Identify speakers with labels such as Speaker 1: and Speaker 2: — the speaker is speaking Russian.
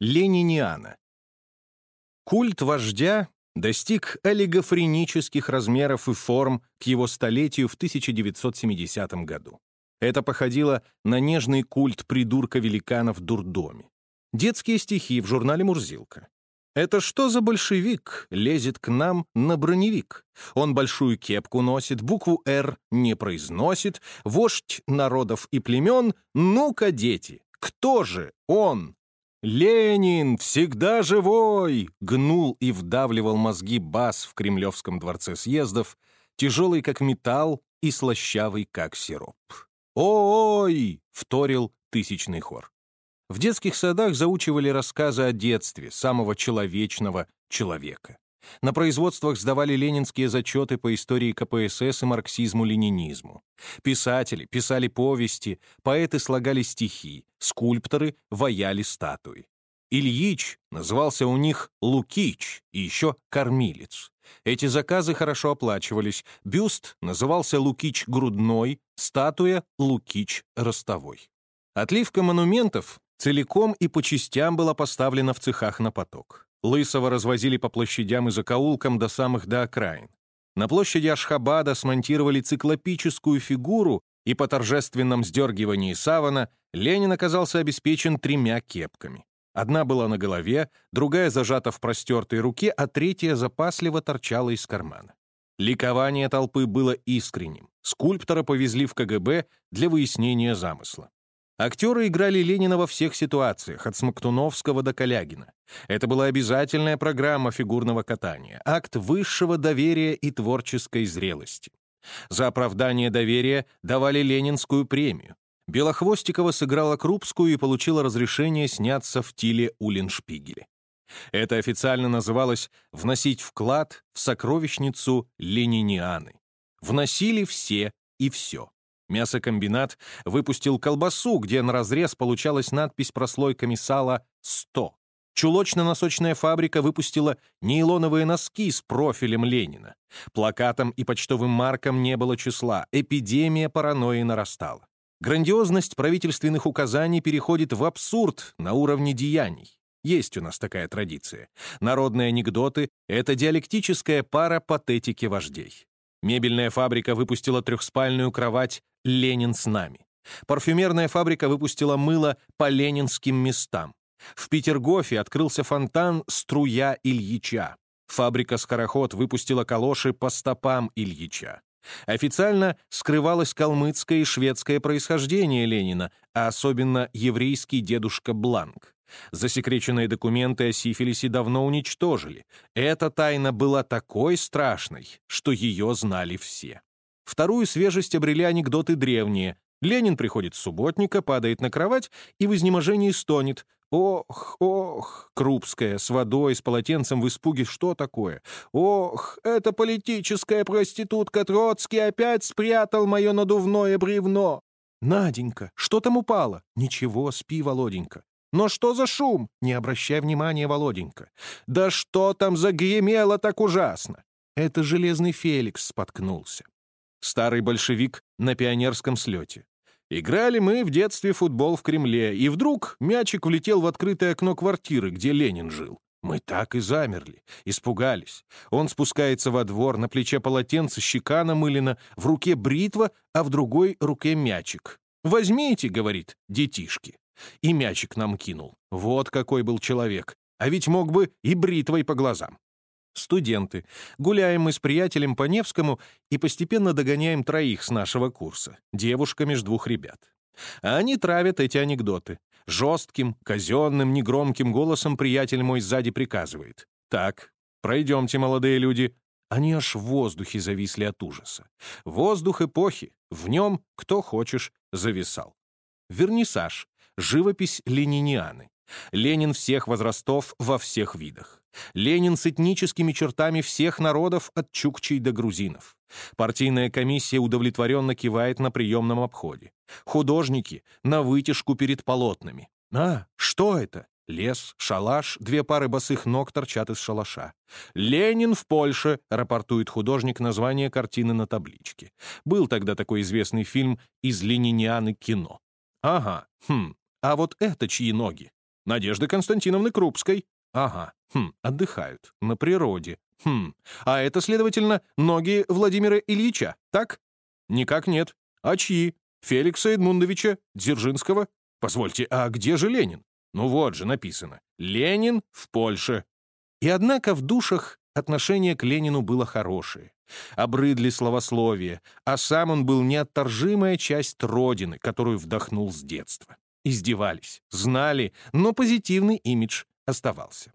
Speaker 1: Лениниана. Культ вождя достиг олигофренических размеров и форм к его столетию в 1970 году. Это походило на нежный культ придурка-великана в дурдоме. Детские стихи в журнале «Мурзилка». Это что за большевик лезет к нам на броневик? Он большую кепку носит, букву «Р» не произносит, вождь народов и племен, ну-ка, дети, кто же он? «Ленин всегда живой!» — гнул и вдавливал мозги бас в Кремлевском дворце съездов, тяжелый как металл и слащавый как сироп. «Ой!» — вторил тысячный хор. В детских садах заучивали рассказы о детстве самого человечного человека. На производствах сдавали ленинские зачеты по истории КПСС и марксизму-ленинизму. Писатели писали повести, поэты слагали стихи, скульпторы ваяли статуи. Ильич назывался у них Лукич и еще Кормилец. Эти заказы хорошо оплачивались. Бюст назывался Лукич Грудной, статуя Лукич Ростовой. Отливка монументов целиком и по частям была поставлена в цехах на поток. Лысого развозили по площадям и закоулкам до самых до окраин. На площади Ашхабада смонтировали циклопическую фигуру, и по торжественном сдергивании савана Ленин оказался обеспечен тремя кепками. Одна была на голове, другая зажата в простертой руке, а третья запасливо торчала из кармана. Ликование толпы было искренним. Скульптора повезли в КГБ для выяснения замысла. Актеры играли Ленина во всех ситуациях, от Смоктуновского до Калягина. Это была обязательная программа фигурного катания, акт высшего доверия и творческой зрелости. За оправдание доверия давали Ленинскую премию. Белохвостикова сыграла Крупскую и получила разрешение сняться в Тиле Уллиншпигеле. Это официально называлось «вносить вклад в сокровищницу Ленинианы». Вносили все и все. Мясокомбинат выпустил колбасу, где на разрез получалась надпись прослойками сала «100». Чулочно-носочная фабрика выпустила нейлоновые носки с профилем Ленина. Плакатам и почтовым маркам не было числа, эпидемия паранойи нарастала. Грандиозность правительственных указаний переходит в абсурд на уровне деяний. Есть у нас такая традиция. Народные анекдоты — это диалектическая пара патетики вождей. Мебельная фабрика выпустила трехспальную кровать «Ленин с нами». Парфюмерная фабрика выпустила мыло по ленинским местам. В Петергофе открылся фонтан «Струя Ильича». Фабрика «Скороход» выпустила калоши по стопам Ильича. Официально скрывалось калмыцкое и шведское происхождение Ленина, а особенно еврейский дедушка Бланк. Засекреченные документы о сифилисе давно уничтожили. Эта тайна была такой страшной, что ее знали все. Вторую свежесть обрели анекдоты древние. Ленин приходит с субботника, падает на кровать и в изнеможении стонет. «Ох, ох!» Крупская, с водой, с полотенцем в испуге. Что такое? «Ох, это политическая проститутка Троцкий опять спрятал мое надувное бревно!» «Наденька, что там упало?» «Ничего, спи, Володенька». «Но что за шум?» «Не обращай внимания, Володенька». «Да что там загремело так ужасно?» Это железный Феликс споткнулся старый большевик на пионерском слете. Играли мы в детстве футбол в Кремле, и вдруг мячик влетел в открытое окно квартиры, где Ленин жил. Мы так и замерли, испугались. Он спускается во двор, на плече полотенце, щека намылена, в руке бритва, а в другой руке мячик. «Возьмите», — говорит, — «детишки». И мячик нам кинул. Вот какой был человек. А ведь мог бы и бритвой по глазам студенты. Гуляем мы с приятелем по Невскому и постепенно догоняем троих с нашего курса, девушка между двух ребят. А они травят эти анекдоты. Жестким, казенным, негромким голосом приятель мой сзади приказывает. «Так, пройдемте, молодые люди». Они аж в воздухе зависли от ужаса. Воздух эпохи, в нем, кто хочешь, зависал. Вернисаж, живопись ленинианы. Ленин всех возрастов во всех видах. Ленин с этническими чертами всех народов от чукчей до грузинов. Партийная комиссия удовлетворенно кивает на приемном обходе. Художники на вытяжку перед полотнами. А, что это? Лес, шалаш, две пары босых ног торчат из шалаша. «Ленин в Польше», — рапортует художник название картины на табличке. Был тогда такой известный фильм «Из ленинианы кино». Ага, хм, а вот это чьи ноги? Надежды Константиновны Крупской. Ага, хм, отдыхают. На природе. Хм, а это, следовательно, ноги Владимира Ильича, так? Никак нет. А чьи? Феликса Эдмундовича Дзержинского? Позвольте, а где же Ленин? Ну вот же написано. Ленин в Польше. И однако в душах отношение к Ленину было хорошее. Обрыдли словословие, а сам он был неотторжимая часть Родины, которую вдохнул с детства. Издевались, знали, но позитивный имидж оставался.